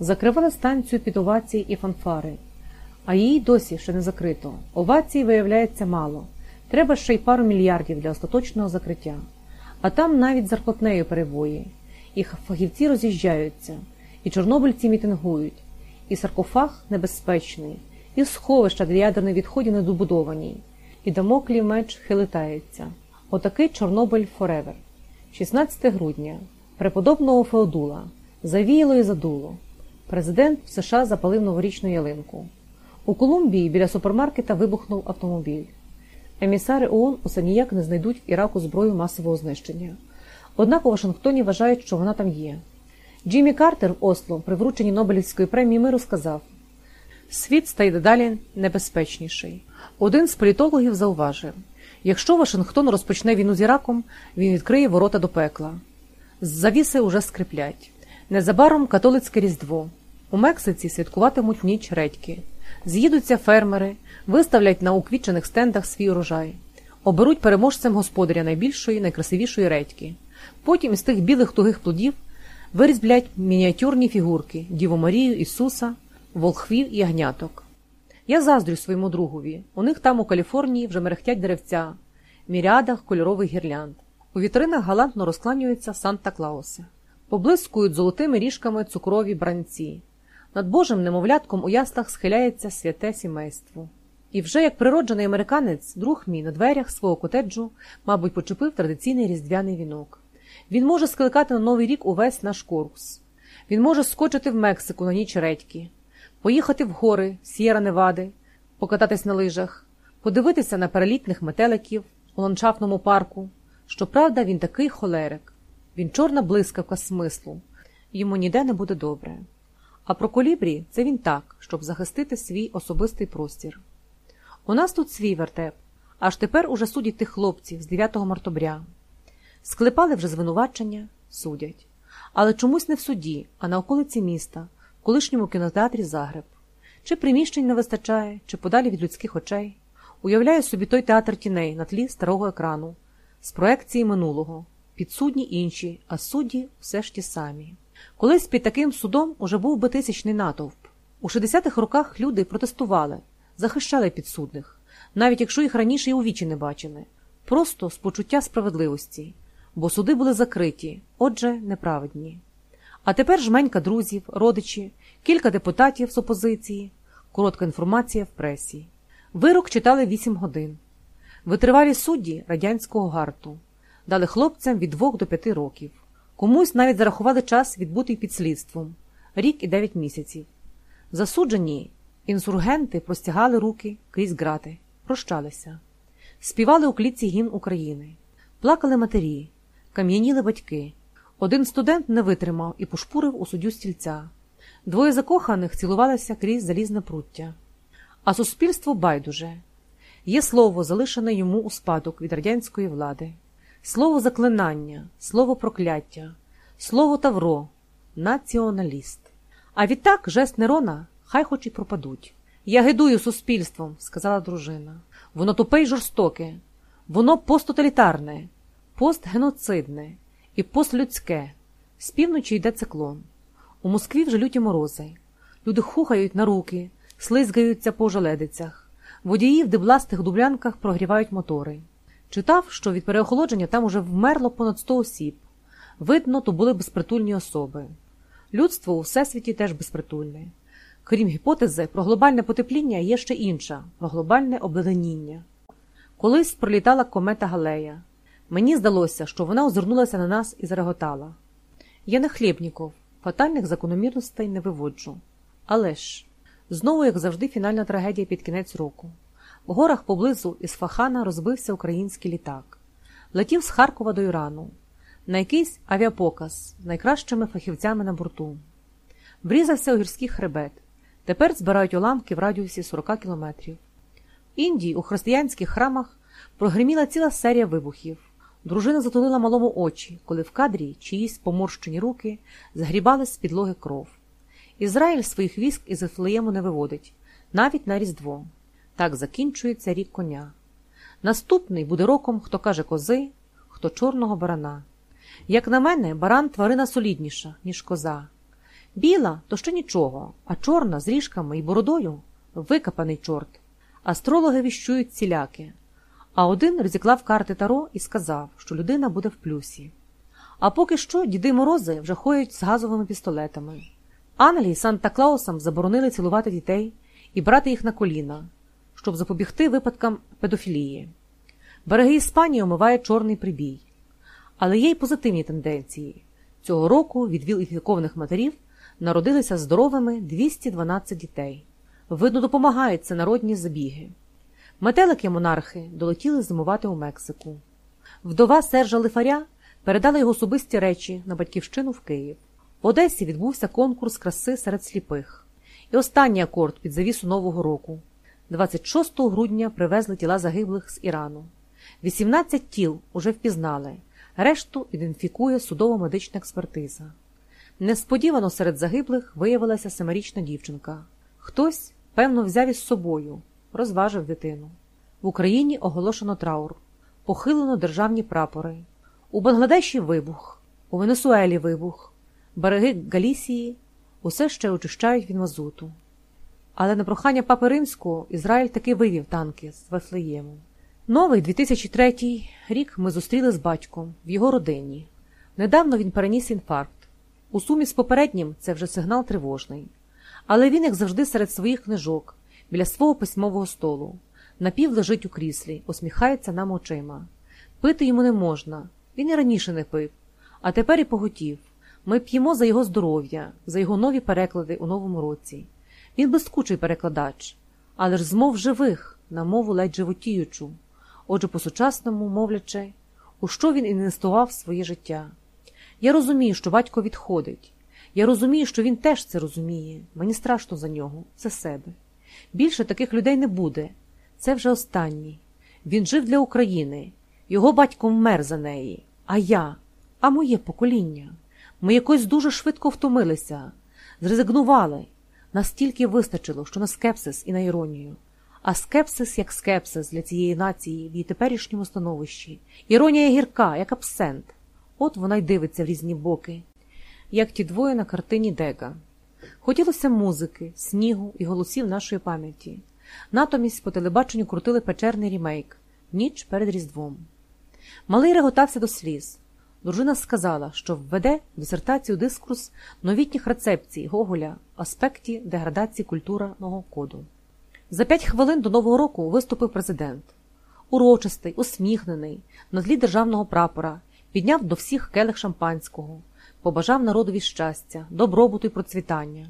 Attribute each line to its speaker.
Speaker 1: Закривали станцію під овації і фанфари, а її досі ще не закрито. Овацій, виявляється, мало. Треба ще й пару мільярдів для остаточного закриття. А там навіть з зарплатнею перебої. І фахівці роз'їжджаються, і чорнобильці мітингують, і саркофаг небезпечний, і сховища для ядерних відходів недобудовані, і дамоклів меч хилитається. Отакий Чорнобиль forever. 16 грудня. Преподобного Феодула. Завіяло і задуло. Президент в США запалив новорічну ялинку. У Колумбії біля супермаркета вибухнув автомобіль. Емісари ООН усе ніяк не знайдуть Іраку зброю масового знищення. Однак у Вашингтоні вважають, що вона там є. Джиммі Картер в Осло при врученні Нобелівської премії миру сказав: Світ стає дедалі небезпечніший. Один з політологів зауважив: якщо Вашингтон розпочне війну з Іраком, він відкриє ворота до пекла. Завіси уже скриплять. Незабаром католицьке Різдво. У Мексиці святкуватимуть ніч редьки. З'їдуться фермери, виставлять на уквічених стендах свій урожай, оберуть переможцем господаря найбільшої, найкрасивішої редьки. Потім із тих білих тугих плодів вирізблять мініатюрні фігурки Діву Марію, Ісуса, волхвів і ягняток. Я заздрю своєму другові. У них там у Каліфорнії вже мерехтять деревця, мірядах кольорових гірлянд. У вітринах галантно розкланюються Санта Клауси. Поблискують золотими ріжками цукрові бранці. Над Божим немовлятком у яслах схиляється святе сімейство. І вже як природжений американець, друг мій на дверях свого котеджу, мабуть, почепив традиційний різдвяний вінок. Він може скликати на новий рік увесь наш корпус. Він може скочити в Мексику на ніч редьки, поїхати в гори Сєра Невади, покататись на лижах, подивитися на перелітних метеликів у ландшафтному парку. Щоправда, він такий холерик, він чорна блискавка смислу, йому ніде не буде добре. А про колібрі це він так, щоб захистити свій особистий простір. У нас тут свій вертеп, аж тепер уже судять тих хлопців з 9 мартобря. Склепали вже звинувачення, судять. Але чомусь не в суді, а на околиці міста, в колишньому кінотеатрі Загреб. Чи приміщень не вистачає, чи подалі від людських очей. Уявляю собі той театр тіней на тлі старого екрану, з проекції минулого, підсудні інші, а судді все ж ті самі. Колись під таким судом уже був би тисячний натовп. У 60-х роках люди протестували, захищали підсудних, навіть якщо їх раніше і у вічі не бачили, просто з почуття справедливості, бо суди були закриті, отже, неправедні. А тепер жменька друзів, родичі, кілька депутатів з опозиції, коротка інформація в пресі. Вирок читали 8 годин. Витривалі судді радянського гарту дали хлопцям від 2 до 5 років. Комусь навіть зарахували час відбутий під слідством рік і дев'ять місяців. Засуджені інсургенти простягали руки крізь грати, прощалися, співали у клітці гімн України, плакали матері, кам'яніли батьки. Один студент не витримав і пошпурив у суддю стільця. Двоє закоханих цілувалися крізь залізне пруття. А суспільство байдуже є слово, залишене йому у спадок від радянської влади слово заклинання, слово прокляття, слово тавро, націоналіст. А відтак жест Нерона хай хоч і пропадуть. Я гидую суспільством, сказала дружина. Воно тупе й жорстоке, воно посттоталітарне, постгеноцидне і постлюдське. З півночі йде циклон. У Москві вже люті морози. Люди хухають на руки, слизгаються по желедицях. Водії в дебластих дублянках прогрівають мотори. Читав, що від переохолодження там уже вмерло понад 100 осіб. Видно, то були безпритульні особи. Людство у всесвіті теж безпритульне. Крім гіпотези, про глобальне потепління є ще інша про глобальне обленіння. Колись пролітала комета Галея. Мені здалося, що вона озирнулася на нас і зареготала. Я не хлібніков, фатальних закономірностей не виводжу. Але ж, знову, як завжди, фінальна трагедія під кінець року. В горах поблизу із Фахана розбився український літак. Летів з Харкова до Ірану. На якийсь авіапоказ з найкращими фахівцями на борту. Врізався у гірський хребет. Тепер збирають уламки в радіусі 40 кілометрів. В Індії у християнських храмах прогриміла ціла серія вибухів. Дружина затулила малому очі, коли в кадрі чиїсь поморщені руки згрібали з підлоги кров. Ізраїль своїх військ із Ефлеєму не виводить, навіть на Різдво. Так закінчується рік коня. Наступний буде роком, хто каже кози, хто чорного барана. Як на мене, баран тварина солідніша, ніж коза. Біла то ще нічого, а чорна з ріжками і бородою викопаний чорт. Астрологи віщують ціляки. А один розіклав карти Таро і сказав, що людина буде в плюсі. А поки що діди морози вже ходять з газовими пістолетами. Англії Санта Клаусам заборонили цілувати дітей і брати їх на коліна, щоб запобігти випадкам педофілії. Береги Іспанії омиває чорний прибій. Але є й позитивні тенденції. Цього року від віл-інфікованих матерів народилися здоровими 212 дітей. Видно, допомагають це народні забіги. Метелики-монархи долетіли зимувати у Мексику. Вдова Сержа Лифаря передала його особисті речі на батьківщину в Київ. В Одесі відбувся конкурс краси серед сліпих. І останній акорд під завісу Нового року. 26 грудня привезли тіла загиблих з Ірану. 18 тіл уже впізнали, решту ідентифікує судово-медична експертиза. Несподівано серед загиблих виявилася семирічна дівчинка. Хтось, певно, взяв із собою, розважив дитину. В Україні оголошено траур, похилено державні прапори. У Бангладеші вибух, у Венесуелі вибух, береги Галісії усе ще очищають від мазуту. Але на прохання папи римського Ізраїль таки вивів танки з Вифлеєму. Новий 2003 рік ми зустріли з батьком в його родині. Недавно він переніс інфаркт. У сумі з попереднім це вже сигнал тривожний. Але він, як завжди, серед своїх книжок, біля свого письмового столу, напів лежить у кріслі, усміхається нам очима. Пити йому не можна, він і раніше не пив, а тепер і поготів. Ми п'ємо за його здоров'я, за його нові переклади у новому році. Він блискучий перекладач, але ж змов живих на мову ледь животіючу. Отже, по-сучасному, мовлячи, у що він інвестував своє життя. Я розумію, що батько відходить. Я розумію, що він теж це розуміє. Мені страшно за нього, за себе. Більше таких людей не буде. Це вже останній. Він жив для України. Його батько вмер за неї. А я, а моє покоління. Ми якось дуже швидко втомилися, зрезигнували. Настільки вистачило, що на скепсис і на іронію. А скепсис як скепсис для цієї нації в її теперішньому становищі. Іронія гірка, як абсент. От вона й дивиться в різні боки, як ті двоє на картині Дега. Хотілося музики, снігу і голосів нашої пам'яті. Натомість по телебаченню крутили печерний рімейк ніч перед Різдвом. Малий реготався до сліз. Дружина сказала, що введе в дисертацію дискурс новітніх рецепцій Гоголя аспекті деградації культурного коду. За п'ять хвилин до Нового року виступив президент. Урочистий, усміхнений, на тлі державного прапора, підняв до всіх келих шампанського, побажав народові щастя, добробуту і процвітання.